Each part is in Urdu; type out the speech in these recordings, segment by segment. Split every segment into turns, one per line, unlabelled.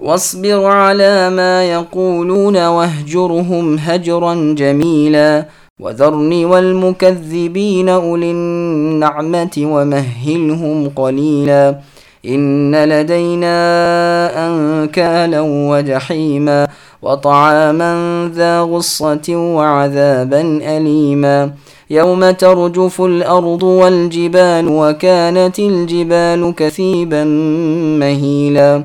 واصبر على ما يقولون واهجرهم هجرا جميلا وذرني والمكذبين أولي النعمة ومهلهم قليلا إن لدينا أنكالا وجحيما وطعاما ذا غصة وعذابا أليما يوم ترجف الأرض والجبال وكانت الجبال كثيبا مهيلا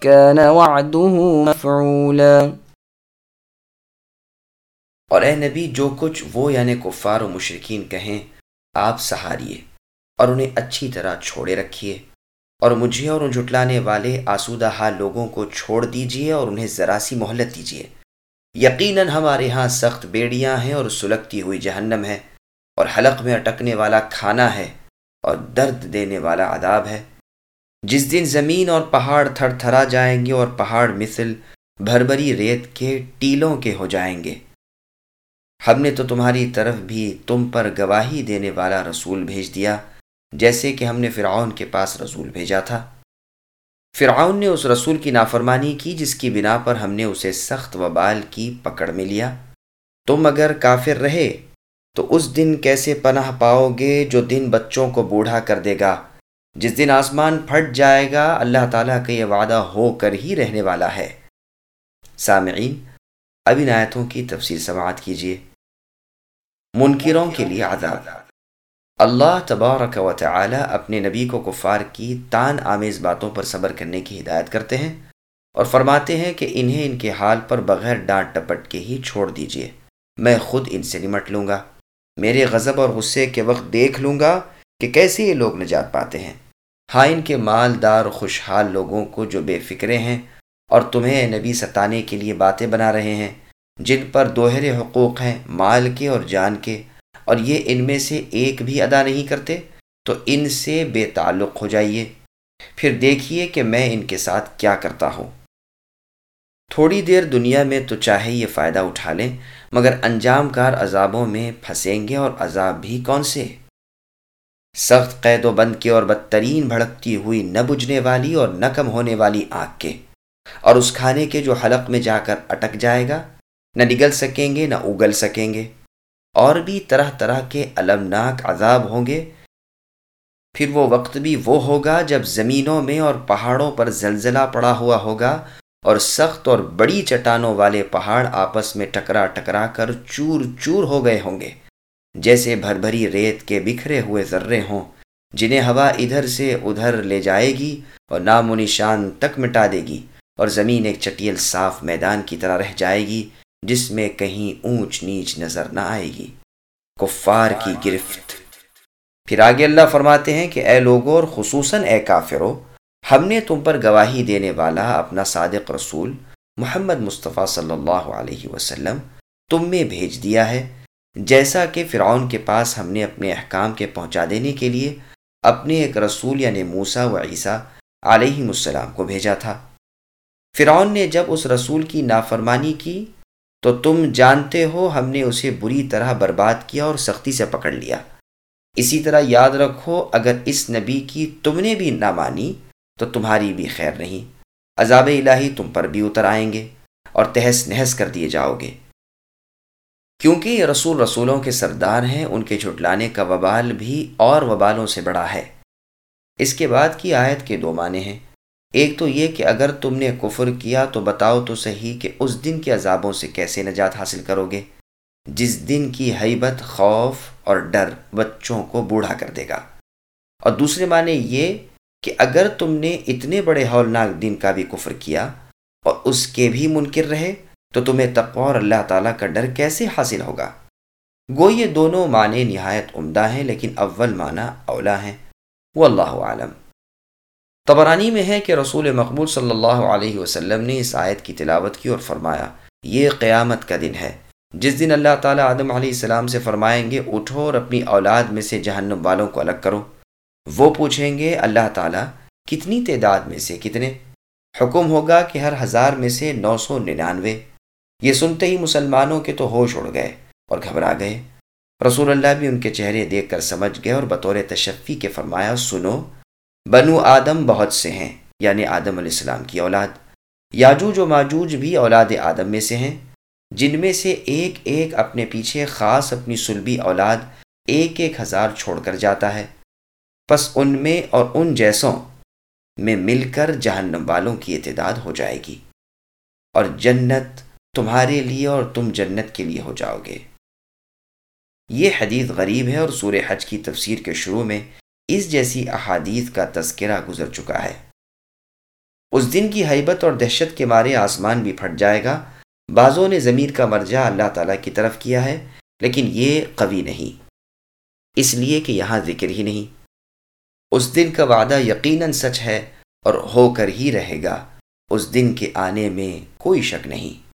كان وعده مفعولا۔
اور اے نبی، جو کچھ وہ یعنی کفار و مشرقین کہیں، آپ سہاریے اور انہیں اچھی طرح چھوڑے رکھیے۔ اور مجھے اور ان جھٹلانے والے آسودہ حال لوگوں کو چھوڑ دیجیے اور انہیں ذرا سی مہلت دیجیے یقیناً ہمارے ہاں سخت بیڑیاں ہیں اور سلگتی ہوئی جہنم ہے اور حلق میں اٹکنے والا کھانا ہے اور درد دینے والا عذاب ہے۔ جس دن زمین اور پہاڑ تھر تھرا جائیں گے اور پہاڑ مثل بھربری ریت کے ٹیلوں کے ہو جائیں گے۔ ہم نے تو تمہاری طرف بھی تم پر گواہی دینے والا رسول بھیج دیا، جیسے کہ ہم نے فرعون کے پاس رسول بھیجا تھا۔ فرعون نے اس رسول کی نافرمانی کی، جس کی بنا پر ہم نے اسے سخت وبال کی پکڑ میں لیا۔ تم اگر کافر رہے، تو اس دن کیسے پناہ پاؤ گے جو دن بچوں کو بوڑھا کر دے گا؟ جس دن آسمان پھٹ جائے گا، اللہ تعالیٰ کا یہ وعدہ ہو کر ہی رہنے والا ہے۔ سامعین، اب ان آیتوں کی تفصیل سماعت کیجیے۔ منکروں کے لیے عذاب۔ اللہ تبارک و تعالی اپنے نبی کو کفار کی تان آمیز باتوں پر صبر کرنے کی ہدایت کرتے ہیں اور فرماتے ہیں کہ انہیں ان کے حال پر بغیر ڈانٹ ٹپٹ کے ہی چھوڑ دیجیے۔ میں خود ان سے نمٹ لوں گا۔ میرے غضب اور غصے کے وقت دیکھ لوں گا۔ کہ کیسے یہ لوگ نجات پاتے ہیں۔ ہاں ان کے مالدار خوشحال لوگوں کو جو بے فکرے ہیں اور تمہیں نبی ستانے کے لیے باتیں بنا رہے ہیں، جن پر دوہرے حقوق ہیں مال کے اور جان کے، اور یہ ان میں سے ایک بھی ادا نہیں کرتے، تو ان سے بے تعلق ہو جائیے۔ پھر دیکھیے کہ میں ان کے ساتھ کیا کرتا ہوں۔ تھوڑی دیر دنیا میں تو چاہے یہ فائدہ اٹھا لیں، مگر انجام کار عذابوں میں پھنسیں گے اور عذاب بھی کون سے؟ سخت قید و بند کے اور بدترین بھڑکتی ہوئی نہ بجھنے والی اور نہ کم ہونے والی آنکھ کے۔ اور اس کھانے کے جو حلق میں جا کر اٹک جائے گا، نہ نگل سکیں گے، نہ اگل سکیں گے۔ اور بھی طرح طرح کے المناک عذاب ہوں گے۔ پھر وہ وقت بھی وہ ہوگا جب زمینوں میں اور پہاڑوں پر زلزلہ پڑا ہوا ہوگا اور سخت اور بڑی چٹانوں والے پہاڑ آپس میں ٹکرا ٹکرا کر چور چور ہو گئے ہوں گے۔ جیسے بھر بھری ریت کے بکھرے ہوئے ذرے ہوں، جنہیں ہوا ادھر سے ادھر لے جائے گی اور نام و نشان تک مٹا دے گی اور زمین ایک چٹیل صاف میدان کی طرح رہ جائے گی، جس میں کہیں اونچ نیچ نظر نہ آئے گی۔ کفار کی گرفت۔ پھر آگے اللہ فرماتے ہیں کہ اے لوگوں اور خصوصاً اے کافرو ہم نے تم پر گواہی دینے والا اپنا صادق رسول محمد مصطفیٰ صلی اللہ علیہ وسلم تم میں بھیج دیا ہے۔ جیسا کہ فرعون کے پاس ہم نے اپنے احکام کے پہنچا دینے کے لیے اپنے ایک رسول یعنی موسا و عیسیٰ علیہ السلام کو بھیجا تھا۔ فرعون نے جب اس رسول کی نافرمانی کی تو تم جانتے ہو ہم نے اسے بری طرح برباد کیا اور سختی سے پکڑ لیا۔ اسی طرح یاد رکھو، اگر اس نبی کی تم نے بھی نہ مانی تو تمہاری بھی خیر نہیں۔ عذاب الہی تم پر بھی اتر آئیں گے اور تہس نہس کر دیے جاؤ گے۔ کیونکہ یہ رسول رسولوں کے سردار ہیں، ان کے جھٹلانے کا وبال بھی اور وبالوں سے بڑا ہے۔ اس کے بعد کی آیت کے دو معنی ہیں۔ ایک تو یہ کہ اگر تم نے کفر کیا تو بتاؤ تو صحیح کہ اس دن کے عذابوں سے کیسے نجات حاصل کرو گے۔ جس دن کی حیبت خوف اور ڈر بچوں کو بوڑھا کر دے گا۔ اور دوسرے معنی یہ کہ اگر تم نے اتنے بڑے ہولناک دن کا بھی کفر کیا اور اس کے بھی منکر رہے تو تمہیں تقوی اور اللہ تعالیٰ کا ڈر کیسے حاصل ہوگا؟ گو یہ دونوں معنی نہایت عمدہ ہیں، لیکن اول معنی اولا ہیں۔ وہ اللہ عالم تبرانی میں ہے کہ رسول مقبول صلی اللہ علیہ وسلم نے اس آیت کی تلاوت کی اور فرمایا، یہ قیامت کا دن ہے۔ جس دن اللہ تعالیٰ آدم علیہ السلام سے فرمائیں گے، اٹھو اور اپنی اولاد میں سے جہنم والوں کو الگ کرو۔ وہ پوچھیں گے، اللہ تعالیٰ، کتنی تعداد میں سے کتنے؟ حکم ہوگا کہ ہر ہزار میں سے نو سو ننانوے۔ یہ سنتے ہی مسلمانوں کے تو ہوش اڑ گئے اور گھبرا گئے۔ رسول اللہ بھی ان کے چہرے دیکھ کر سمجھ گئے اور بطور تشفی کے فرمایا، سنو، بنو آدم بہت سے ہیں یعنی آدم علیہ السلام کی اولاد۔ یاجوج و ماجوج بھی اولاد آدم میں سے ہیں، جن میں سے ایک ایک اپنے پیچھے خاص اپنی سلبی اولاد ایک ایک ہزار چھوڑ کر جاتا ہے۔ پس ان میں اور ان جیسوں میں مل کر جہنم والوں کی اعتداد ہو جائے گی۔ اور جنت تمہارے لیے اور تم جنت کے لیے ہو جاؤ گے۔ یہ حدیث غریب ہے اور سور حج کی تفسیر کے شروع میں اس جیسی احادیث کا تذکرہ گزر چکا ہے۔ اس دن کی حیبت اور دہشت کے مارے آسمان بھی پھٹ جائے گا۔ بعضوں نے ضمیر کا مرجع اللہ تعالیٰ کی طرف کیا ہے، لیکن یہ قوی نہیں۔ اس لیے کہ یہاں ذکر ہی نہیں۔ اس دن کا وعدہ یقیناً سچ ہے اور ہو کر ہی رہے گا۔ اس دن کے آنے میں کوئی شک نہیں۔